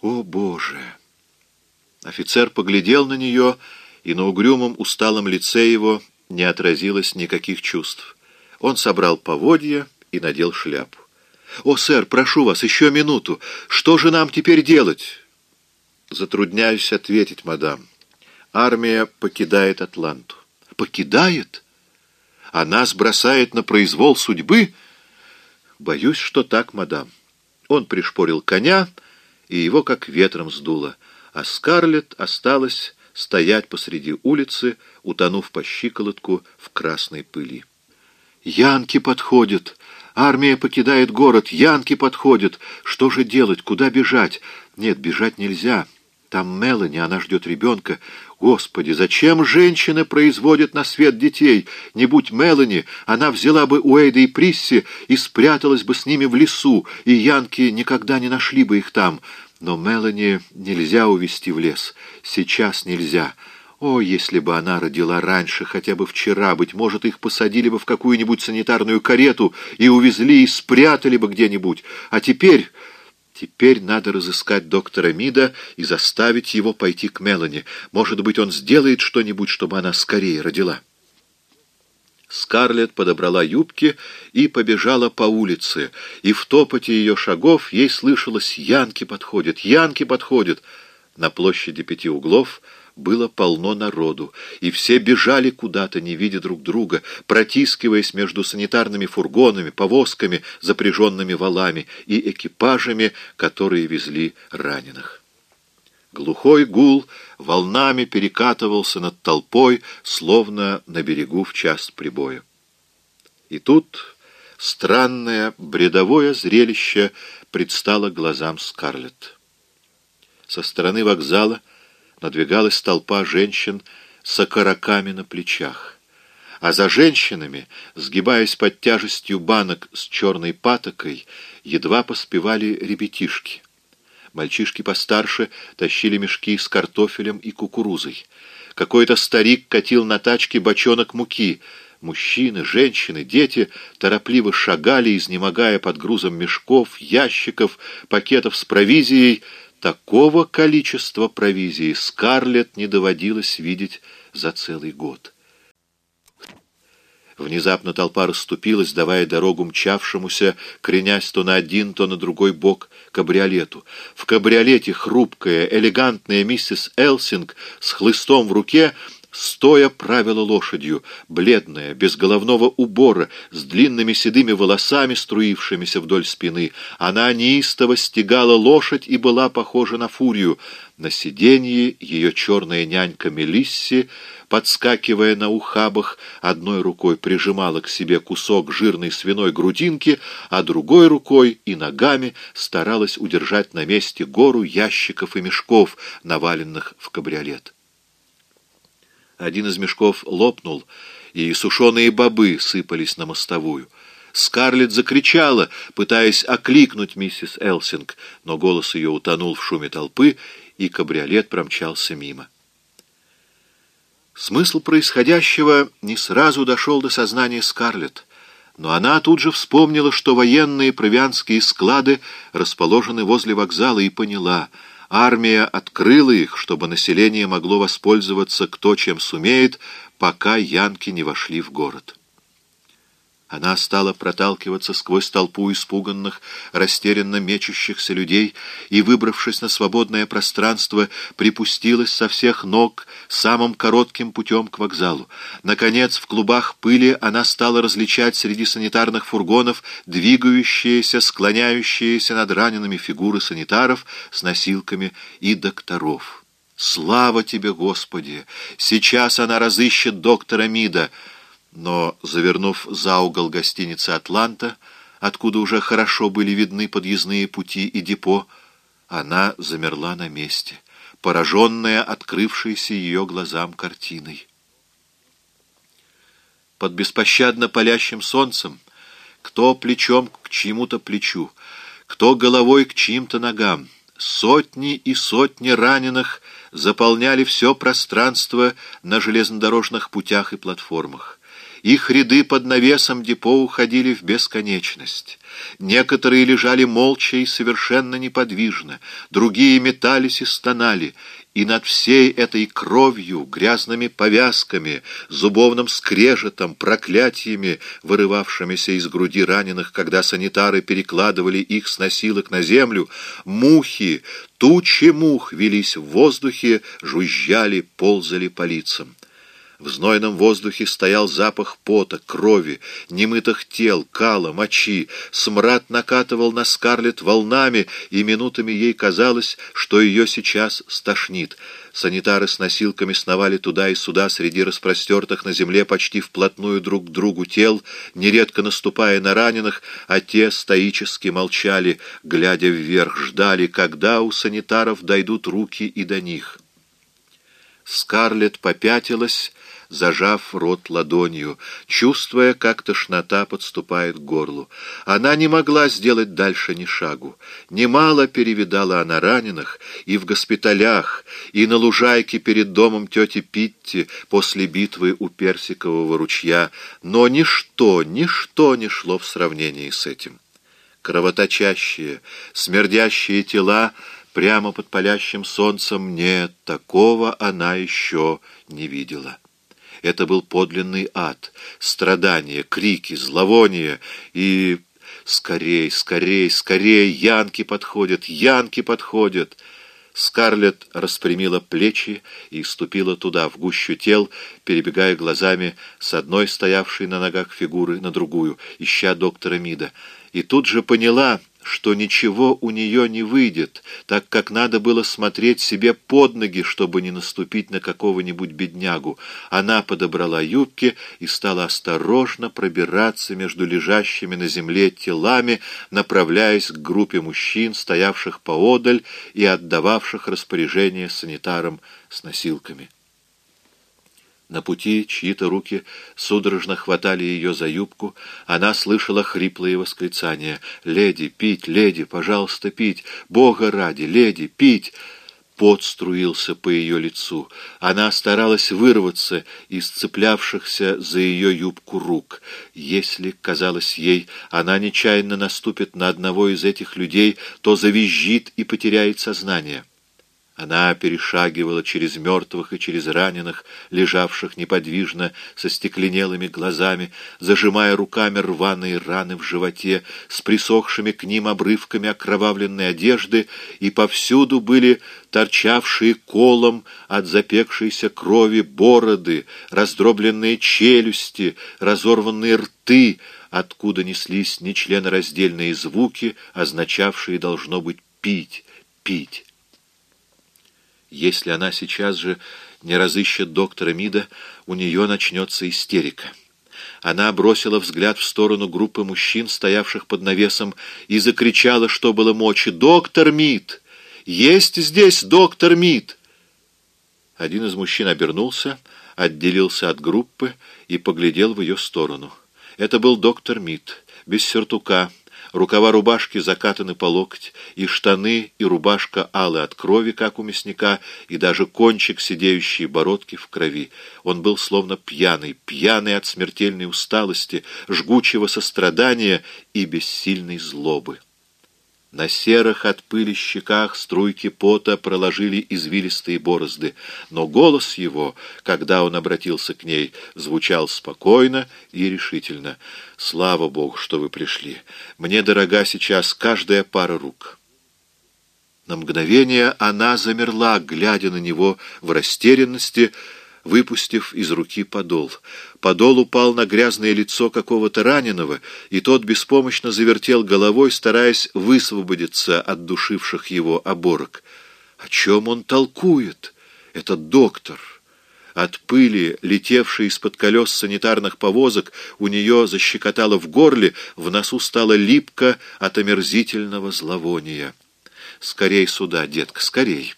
О, Боже! Офицер поглядел на нее, и на угрюмом усталом лице его не отразилось никаких чувств. Он собрал поводья и надел шляпу. «О, сэр, прошу вас, еще минуту. Что же нам теперь делать?» «Затрудняюсь ответить, мадам. Армия покидает Атланту». «Покидает? А нас бросает на произвол судьбы?» «Боюсь, что так, мадам». Он пришпорил коня, и его как ветром сдуло, а Скарлетт осталась стоять посреди улицы, утонув по щиколотку в красной пыли. «Янки подходят! Армия покидает город! Янки подходят! Что же делать? Куда бежать? Нет, бежать нельзя!» Там Мелани, она ждет ребенка. Господи, зачем женщины производят на свет детей? Не будь Мелани, она взяла бы Уэйда и Присси и спряталась бы с ними в лесу, и янки никогда не нашли бы их там. Но Мелани нельзя увести в лес. Сейчас нельзя. О, если бы она родила раньше, хотя бы вчера, быть может, их посадили бы в какую-нибудь санитарную карету и увезли и спрятали бы где-нибудь. А теперь... Теперь надо разыскать доктора Мида и заставить его пойти к Мелани. Может быть, он сделает что-нибудь, чтобы она скорее родила. Скарлетт подобрала юбки и побежала по улице, и в топоте ее шагов ей слышалось «Янки подходят! Янки подходят!» На площади пяти углов — было полно народу, и все бежали куда-то, не видя друг друга, протискиваясь между санитарными фургонами, повозками, запряженными валами и экипажами, которые везли раненых. Глухой гул волнами перекатывался над толпой, словно на берегу в час прибоя. И тут странное бредовое зрелище предстало глазам Скарлетт. Со стороны вокзала надвигалась толпа женщин с окороками на плечах. А за женщинами, сгибаясь под тяжестью банок с черной патокой, едва поспевали ребятишки. Мальчишки постарше тащили мешки с картофелем и кукурузой. Какой-то старик катил на тачке бочонок муки. Мужчины, женщины, дети торопливо шагали, изнемогая под грузом мешков, ящиков, пакетов с провизией, Такого количества провизии Скарлетт не доводилось видеть за целый год. Внезапно толпа расступилась, давая дорогу мчавшемуся, кренясь то на один, то на другой бок кабриолету. В кабриолете хрупкая, элегантная миссис Элсинг с хлыстом в руке стоя правила лошадью, бледная, без головного убора, с длинными седыми волосами, струившимися вдоль спины. Она неистово стегала лошадь и была похожа на фурию. На сиденье ее черная нянька Мелисси, подскакивая на ухабах, одной рукой прижимала к себе кусок жирной свиной грудинки, а другой рукой и ногами старалась удержать на месте гору ящиков и мешков, наваленных в кабриолет. Один из мешков лопнул, и сушеные бобы сыпались на мостовую. Скарлетт закричала, пытаясь окликнуть миссис Элсинг, но голос ее утонул в шуме толпы, и кабриолет промчался мимо. Смысл происходящего не сразу дошел до сознания Скарлетт, но она тут же вспомнила, что военные провианские склады расположены возле вокзала, и поняла — Армия открыла их, чтобы население могло воспользоваться кто чем сумеет, пока янки не вошли в город. Она стала проталкиваться сквозь толпу испуганных, растерянно мечущихся людей и, выбравшись на свободное пространство, припустилась со всех ног самым коротким путем к вокзалу. Наконец, в клубах пыли она стала различать среди санитарных фургонов двигающиеся, склоняющиеся над ранеными фигуры санитаров с носилками и докторов. «Слава тебе, Господи! Сейчас она разыщет доктора Мида!» Но, завернув за угол гостиницы «Атланта», откуда уже хорошо были видны подъездные пути и депо, она замерла на месте, пораженная открывшейся ее глазам картиной. Под беспощадно палящим солнцем, кто плечом к чьему-то плечу, кто головой к чьим-то ногам, сотни и сотни раненых заполняли все пространство на железнодорожных путях и платформах Их ряды под навесом депо уходили в бесконечность. Некоторые лежали молча и совершенно неподвижно, другие метались и стонали, и над всей этой кровью, грязными повязками, зубовным скрежетом, проклятиями, вырывавшимися из груди раненых, когда санитары перекладывали их с носилок на землю, мухи, тучи мух велись в воздухе, жужжали, ползали по лицам. В знойном воздухе стоял запах пота, крови, немытых тел, кала, мочи. Смрад накатывал на Скарлетт волнами, и минутами ей казалось, что ее сейчас стошнит. Санитары с носилками сновали туда и сюда среди распростертых на земле почти вплотную друг к другу тел, нередко наступая на раненых, а те стоически молчали, глядя вверх, ждали, когда у санитаров дойдут руки и до них. Скарлетт попятилась, зажав рот ладонью, чувствуя, как тошнота подступает к горлу. Она не могла сделать дальше ни шагу. Немало перевидала она раненых и в госпиталях, и на лужайке перед домом тети Питти после битвы у Персикового ручья, но ничто, ничто не шло в сравнении с этим. Кровоточащие, смердящие тела прямо под палящим солнцем, нет, такого она еще не видела. Это был подлинный ад, страдания, крики, зловония и... Скорей, скорей, скорей! Янки подходят, янки подходят! Скарлетт распрямила плечи и ступила туда, в гущу тел, перебегая глазами с одной стоявшей на ногах фигуры на другую, ища доктора Мида. И тут же поняла что ничего у нее не выйдет, так как надо было смотреть себе под ноги, чтобы не наступить на какого-нибудь беднягу. Она подобрала юбки и стала осторожно пробираться между лежащими на земле телами, направляясь к группе мужчин, стоявших поодаль и отдававших распоряжение санитарам с носилками. На пути чьи-то руки судорожно хватали ее за юбку. Она слышала хриплые восклицания. «Леди, пить! Леди, пожалуйста, пить! Бога ради! Леди, пить!» Пот струился по ее лицу. Она старалась вырваться из цеплявшихся за ее юбку рук. Если, казалось ей, она нечаянно наступит на одного из этих людей, то завизжит и потеряет сознание. Она перешагивала через мертвых и через раненых, лежавших неподвижно, со стекленелыми глазами, зажимая руками рваные раны в животе, с присохшими к ним обрывками окровавленной одежды, и повсюду были торчавшие колом от запекшейся крови бороды, раздробленные челюсти, разорванные рты, откуда неслись нечленораздельные звуки, означавшие, должно быть, пить, пить. Если она сейчас же не разыщет доктора Мида, у нее начнется истерика. Она бросила взгляд в сторону группы мужчин, стоявших под навесом, и закричала, что было мочи. «Доктор Мид! Есть здесь доктор Мид!» Один из мужчин обернулся, отделился от группы и поглядел в ее сторону. Это был доктор Мид, без сюртука, Рукава рубашки закатаны по локоть, и штаны, и рубашка алы от крови, как у мясника, и даже кончик сидеющей бородки в крови. Он был словно пьяный, пьяный от смертельной усталости, жгучего сострадания и бессильной злобы. На серых от пыли щеках струйки пота проложили извилистые борозды, но голос его, когда он обратился к ней, звучал спокойно и решительно. «Слава Богу, что вы пришли! Мне дорога сейчас каждая пара рук». На мгновение она замерла, глядя на него в растерянности, выпустив из руки подол. Подол упал на грязное лицо какого-то раненого, и тот беспомощно завертел головой, стараясь высвободиться от душивших его оборок. О чем он толкует, этот доктор? От пыли, летевшей из-под колес санитарных повозок, у нее защекотало в горле, в носу стало липко от омерзительного зловония. «Скорей сюда, детка, скорей!»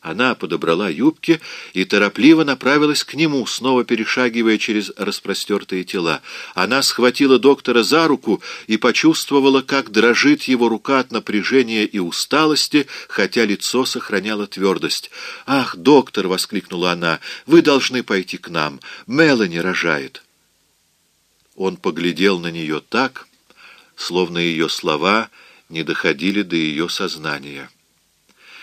Она подобрала юбки и торопливо направилась к нему, снова перешагивая через распростертые тела. Она схватила доктора за руку и почувствовала, как дрожит его рука от напряжения и усталости, хотя лицо сохраняло твердость. «Ах, доктор!» — воскликнула она. «Вы должны пойти к нам. Мелани рожает». Он поглядел на нее так, словно ее слова не доходили до ее сознания.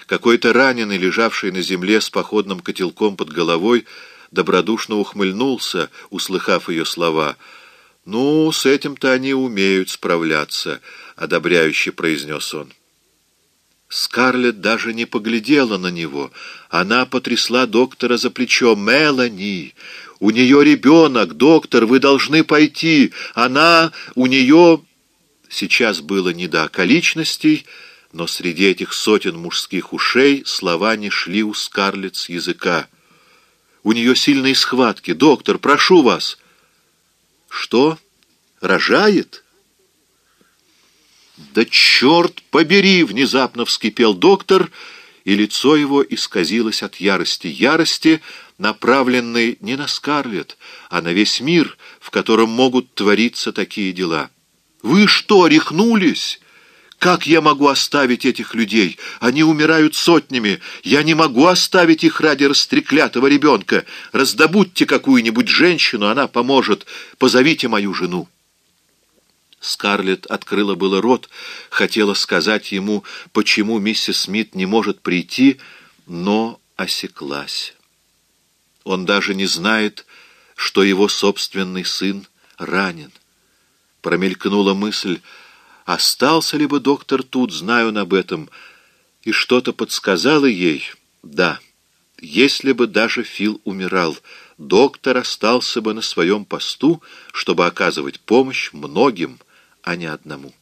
Какой-то раненый, лежавший на земле с походным котелком под головой, добродушно ухмыльнулся, услыхав ее слова. «Ну, с этим-то они умеют справляться», — одобряюще произнес он. Скарлетт даже не поглядела на него. Она потрясла доктора за плечо. «Мелани! У нее ребенок! Доктор, вы должны пойти! Она... У нее...» Сейчас было не до околичностей, — но среди этих сотен мужских ушей слова не шли у Скарлетт с языка. «У нее сильные схватки. Доктор, прошу вас!» «Что? Рожает?» «Да черт побери!» — внезапно вскипел доктор, и лицо его исказилось от ярости. Ярости, направленной не на Скарлетт, а на весь мир, в котором могут твориться такие дела. «Вы что, рехнулись?» Как я могу оставить этих людей? Они умирают сотнями. Я не могу оставить их ради растреклятого ребенка. Раздобудьте какую-нибудь женщину, она поможет. Позовите мою жену. Скарлетт открыла было рот, хотела сказать ему, почему миссис Смит не может прийти, но осеклась. Он даже не знает, что его собственный сын ранен. Промелькнула мысль, Остался ли бы доктор тут, знаю он об этом, и что-то подсказало ей, да, если бы даже Фил умирал, доктор остался бы на своем посту, чтобы оказывать помощь многим, а не одному.